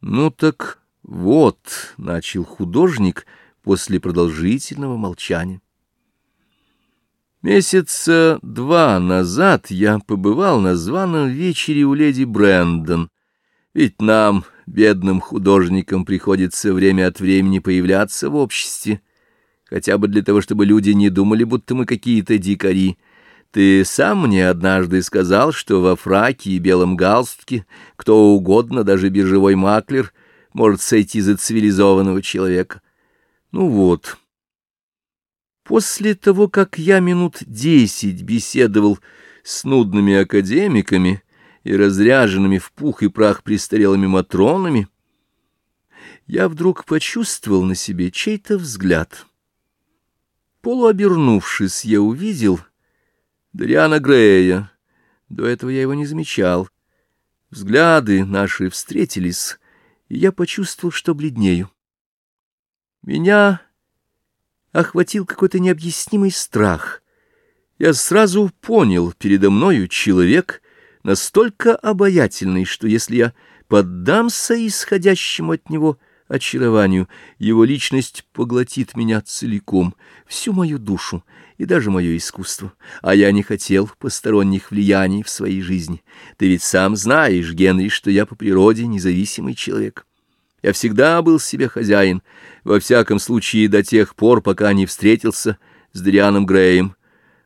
Ну так вот, — начал художник после продолжительного молчания. Месяца два назад я побывал на званом вечере у леди Брэндон, ведь нам, бедным художникам, приходится время от времени появляться в обществе, хотя бы для того, чтобы люди не думали, будто мы какие-то дикари, ты сам мне однажды сказал, что во фраке и белом галстуке кто угодно, даже биржевой маклер, может сойти за цивилизованного человека. Ну вот. После того, как я минут десять беседовал с нудными академиками и разряженными в пух и прах престарелыми матронами, я вдруг почувствовал на себе чей-то взгляд. Полуобернувшись, я увидел — Дариана Грея. До этого я его не замечал. Взгляды наши встретились, и я почувствовал, что бледнею. Меня охватил какой-то необъяснимый страх. Я сразу понял, передо мною человек настолько обаятельный, что если я поддамся исходящему от него очарованию, его личность поглотит меня целиком, всю мою душу и даже мое искусство. А я не хотел посторонних влияний в своей жизни. Ты ведь сам знаешь, Генри, что я по природе независимый человек. Я всегда был себе хозяин, во всяком случае до тех пор, пока не встретился с Дрианом Греем.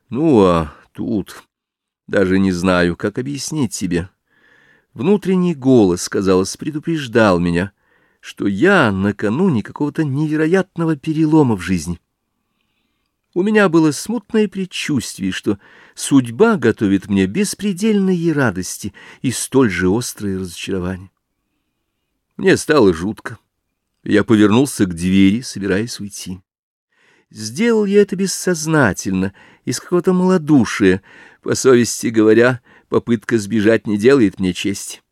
Ну, а тут даже не знаю, как объяснить тебе. Внутренний голос, казалось, предупреждал меня — что я накануне какого-то невероятного перелома в жизни. У меня было смутное предчувствие, что судьба готовит мне беспредельные радости и столь же острое разочарование. Мне стало жутко. Я повернулся к двери, собираясь уйти. Сделал я это бессознательно, из какого-то малодушия. По совести говоря, попытка сбежать не делает мне чести.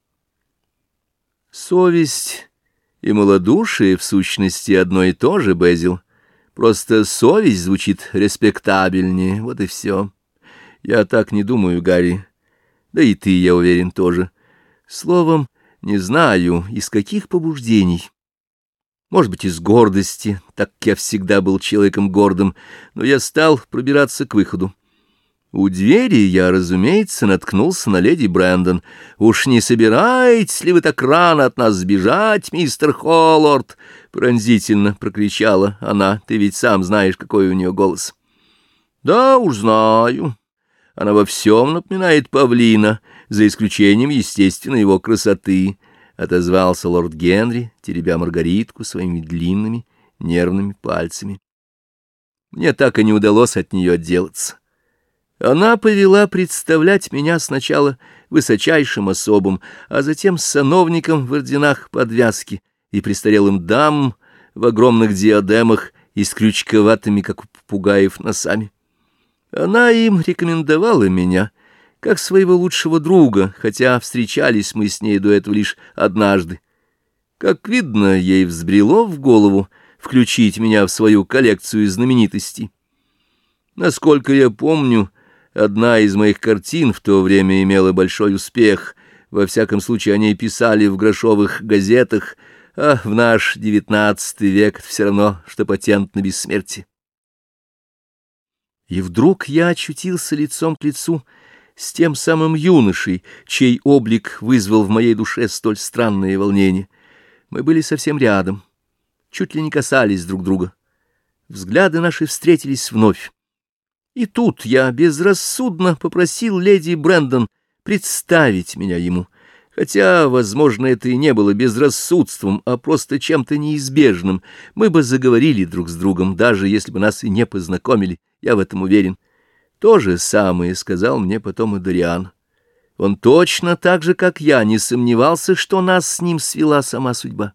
Совесть и малодушие, в сущности, одно и то же, Безил. Просто совесть звучит респектабельнее, вот и все. Я так не думаю, Гарри. Да и ты, я уверен, тоже. Словом, не знаю, из каких побуждений. Может быть, из гордости, так как я всегда был человеком гордым, но я стал пробираться к выходу. У двери я, разумеется, наткнулся на леди Брэндон. «Уж не собираетесь ли вы так рано от нас сбежать, мистер Холлорд?» — пронзительно прокричала она. «Ты ведь сам знаешь, какой у нее голос». «Да уж знаю. Она во всем напоминает павлина, за исключением, естественно, его красоты», — отозвался лорд Генри, теребя Маргаритку своими длинными нервными пальцами. Мне так и не удалось от нее отделаться. Она повела представлять меня сначала высочайшим особам, а затем сановником в орденах подвязки и престарелым дамам в огромных диадемах и с крючковатыми, как у попугаев, носами. Она им рекомендовала меня как своего лучшего друга, хотя встречались мы с ней до этого лишь однажды. Как видно, ей взбрело в голову включить меня в свою коллекцию знаменитостей. Насколько я помню, Одна из моих картин в то время имела большой успех. Во всяком случае, о ней писали в грошовых газетах, а в наш девятнадцатый век все равно, что патент на бессмертие. И вдруг я очутился лицом к лицу с тем самым юношей, чей облик вызвал в моей душе столь странное волнение. Мы были совсем рядом, чуть ли не касались друг друга. Взгляды наши встретились вновь. И тут я безрассудно попросил леди Брэндон представить меня ему, хотя, возможно, это и не было безрассудством, а просто чем-то неизбежным. Мы бы заговорили друг с другом, даже если бы нас и не познакомили, я в этом уверен. То же самое сказал мне потом и Дориан. Он точно так же, как я, не сомневался, что нас с ним свела сама судьба.